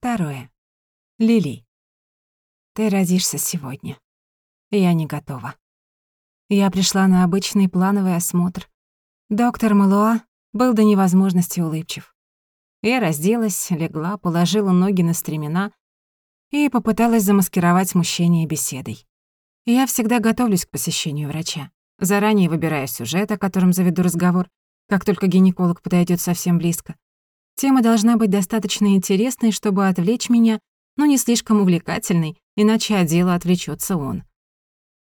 Второе. Лили. Ты родишься сегодня. Я не готова. Я пришла на обычный плановый осмотр. Доктор Малуа был до невозможности улыбчив. Я разделась, легла, положила ноги на стремена и попыталась замаскировать смущение беседой. Я всегда готовлюсь к посещению врача. Заранее выбираю сюжет, о котором заведу разговор, как только гинеколог подойдет совсем близко. Тема должна быть достаточно интересной, чтобы отвлечь меня, но не слишком увлекательной, иначе от дела отвлечется он.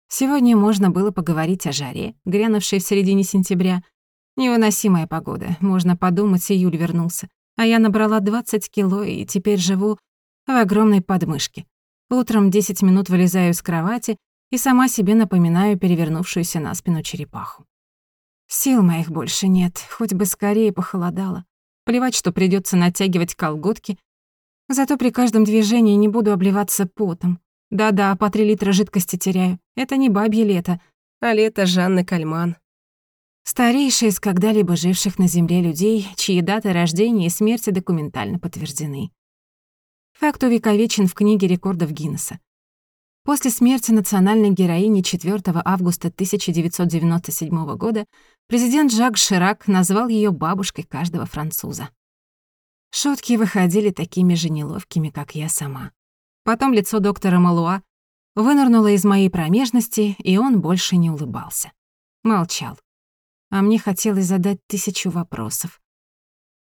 Сегодня можно было поговорить о жаре, грянувшей в середине сентября. Невыносимая погода, можно подумать, июль вернулся. А я набрала 20 кило и теперь живу в огромной подмышке. Утром 10 минут вылезаю из кровати и сама себе напоминаю перевернувшуюся на спину черепаху. Сил моих больше нет, хоть бы скорее похолодало. Плевать, что придётся натягивать колготки. Зато при каждом движении не буду обливаться потом. Да-да, по три литра жидкости теряю. Это не бабье лето, а лето Жанны Кальман. Старейшая из когда-либо живших на Земле людей, чьи даты рождения и смерти документально подтверждены. Факт увековечен в книге рекордов Гиннесса. После смерти национальной героини 4 августа 1997 года президент Жак Ширак назвал ее бабушкой каждого француза. Шутки выходили такими же неловкими, как я сама. Потом лицо доктора Малуа вынырнуло из моей промежности, и он больше не улыбался. Молчал. А мне хотелось задать тысячу вопросов.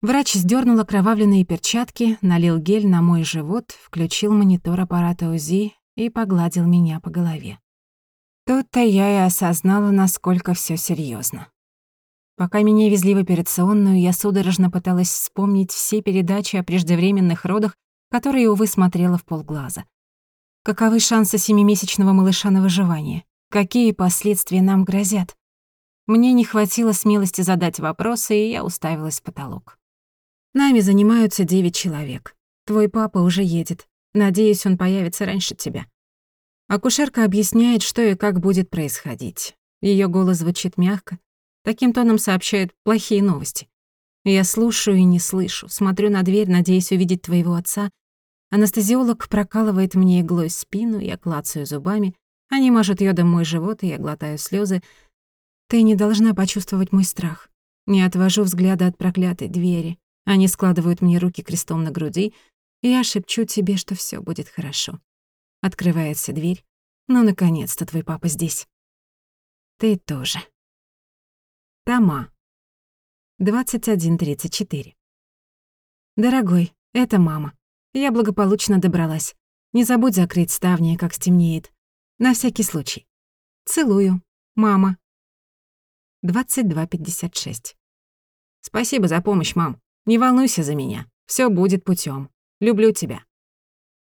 Врач сдёрнул окровавленные перчатки, налил гель на мой живот, включил монитор аппарата УЗИ и погладил меня по голове. Тут-то я и осознала, насколько всё серьёзно. Пока меня везли в операционную, я судорожно пыталась вспомнить все передачи о преждевременных родах, которые, увы, смотрела в полглаза. Каковы шансы семимесячного малыша на выживание? Какие последствия нам грозят? Мне не хватило смелости задать вопросы, и я уставилась в потолок. Нами занимаются девять человек. Твой папа уже едет. Надеюсь, он появится раньше тебя. Акушерка объясняет, что и как будет происходить. Её голос звучит мягко. Таким тоном сообщает плохие новости. Я слушаю и не слышу, смотрю на дверь, надеясь увидеть твоего отца. Анестезиолог прокалывает мне иглой спину, я клацаю зубами. Они мажут йодом мой живот, и я глотаю слезы. Ты не должна почувствовать мой страх. Не отвожу взгляда от проклятой двери. Они складывают мне руки крестом на груди, я шепчу тебе, что всё будет хорошо. Открывается дверь. Ну, наконец-то твой папа здесь. Ты тоже. Тома. 21.34. Дорогой, это мама. Я благополучно добралась. Не забудь закрыть ставни, как стемнеет. На всякий случай. Целую. Мама. 22.56. Спасибо за помощь, мам. Не волнуйся за меня. Всё будет путём. Люблю тебя.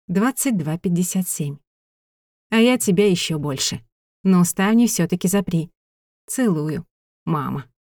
22.57. А я тебя ещё больше. Но ставни всё-таки запри. Целую. Мама.